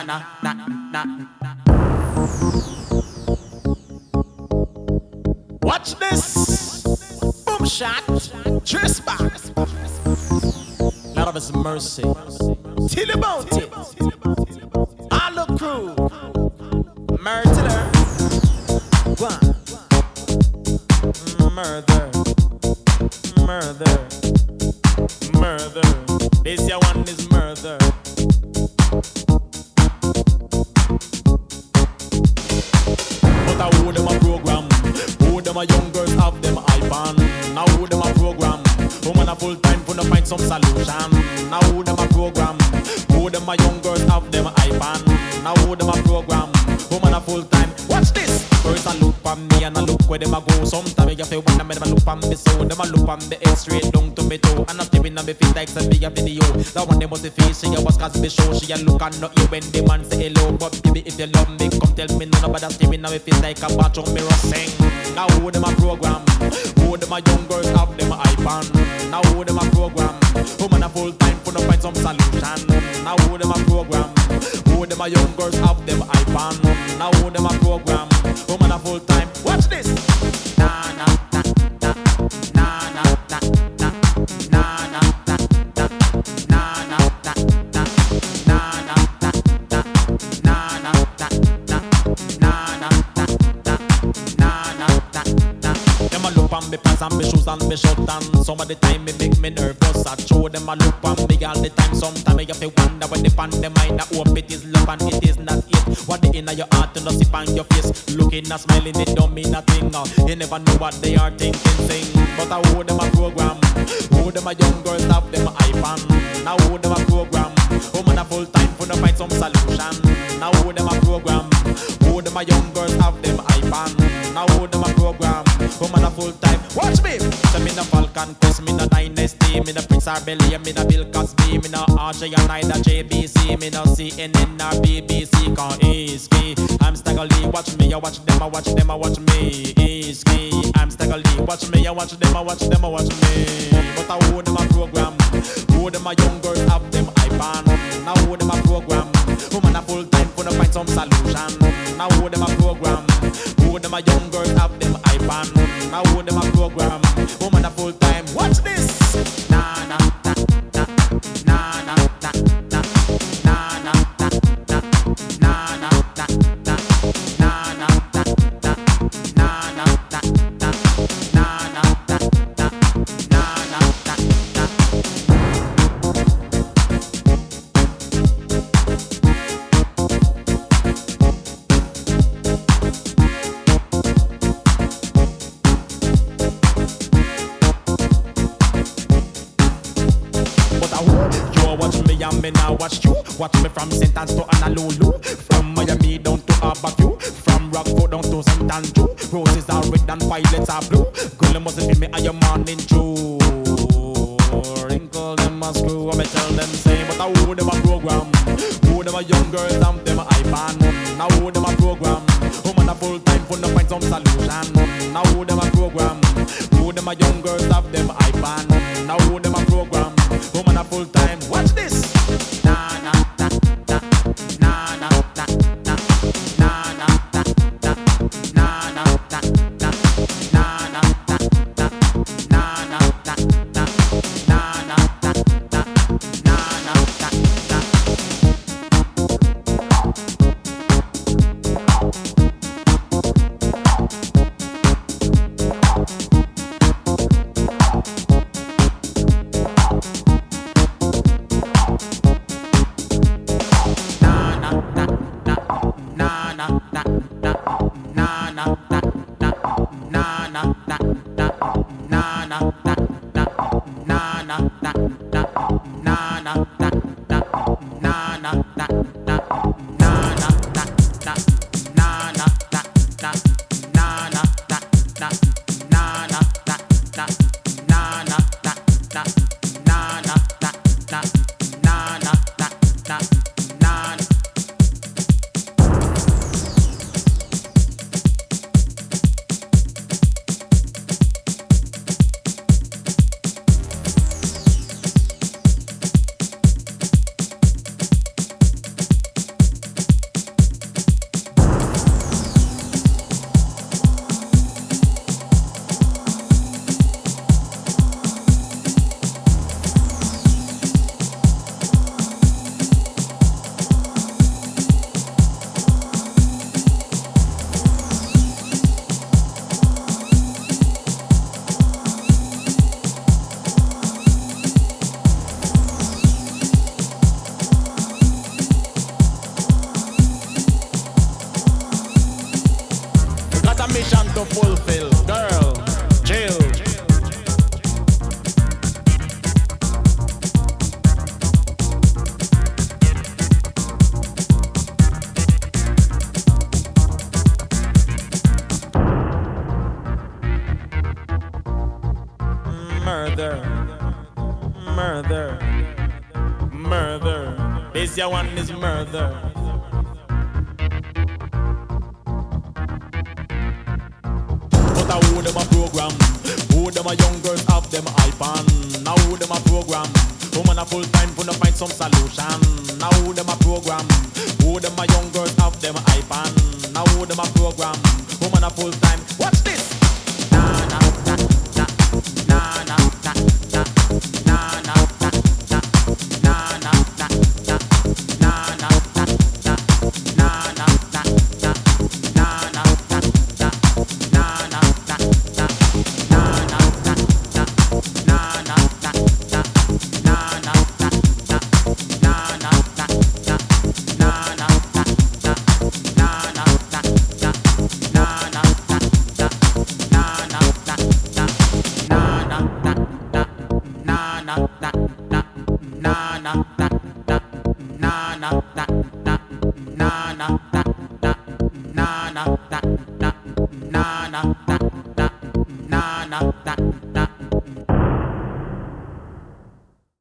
na na na. Watch this. Boom shot. Back. Lord of His mercy. Till about it. All the crew. Murder. One. Murder. Murder. Murder. This your one is murder. A young girls have them iPhone? Now who them a program? Woman a full time for to find some solution. Now who them a program? Who them a young girls have them iPhone? Now who them a program? Woman a full time. First I look on me and I look where them a go. Sometimes you feel wonder me them a look on me so them a look on the head straight down to me toe. And I'm giving on me feet like some big video. That one they must be face she a was cause me show she a look and not you when the man say hello. But baby if you love me come tell me none about that steaming on me face like a batch of mirror sing. Now who them a program? Who them a young girls have them a iPhone? Now who them a program? Woman a full time for to find some solution. Now who them a program? Who them a young girls have them iPhone? Now who them a program? Me pants and me shoes and me shirt and some of the time me make me nervous. I show them a look on me all the time. Sometimes I feel wonder when they find the mind that hope it is love and it is not it. What the inner your heart and see on your face, looking and smiling it don't mean nothing. Uh. You never know what they are thinking, sing. But I hold them a program, hold them a young girls have them a iPhone. Now hold them a program, woman a full time for to find some solution. Now hold them a program, hold them a young girls have them iPhone. Now hold a program, woman a full time. Watch me, so me no Falcon Crest, me no Dynasty, me no Prince Arbellion, me no Bill Cosby, me no RJ and neither JBC, me no CNN or BBC. It's key. I'm Stagger Lee, watch me, I watch them, I watch them, I watch me. Key. I'm Stagger Lee, watch me, I watch them, I watch them, I watch me. But I hold a program, hold a young girls have them iPhone. Now hold a program, woman a full time to find some solution. A young girls have them iPhone. Now hold them a program, woman a full time. Watch this. Watch me from St. Anne's to Honolulu, from Miami down to Abacu, from Rockford down to St. Andrew. Roses are red and violets are blue. Girl, you must feel me and your morning dew. Wrinkle them a screw, I me tell them say, but I who them a program? Who them a young girls and them a iPhone? Now who them a program? Woman a full time for to find some solution. Now who them a program? Who them a young girls have them iPhone? Now banana. Fulfill. Girl, chill. Murder, murder, murder. This your one is murder. Program? Who them a young girls have them iPhone? Now who them a program? Woman a full time for to find some solution. Now who them a program? Who them a young girls have them iPhone? Now who them a program? Woman a full time. banana.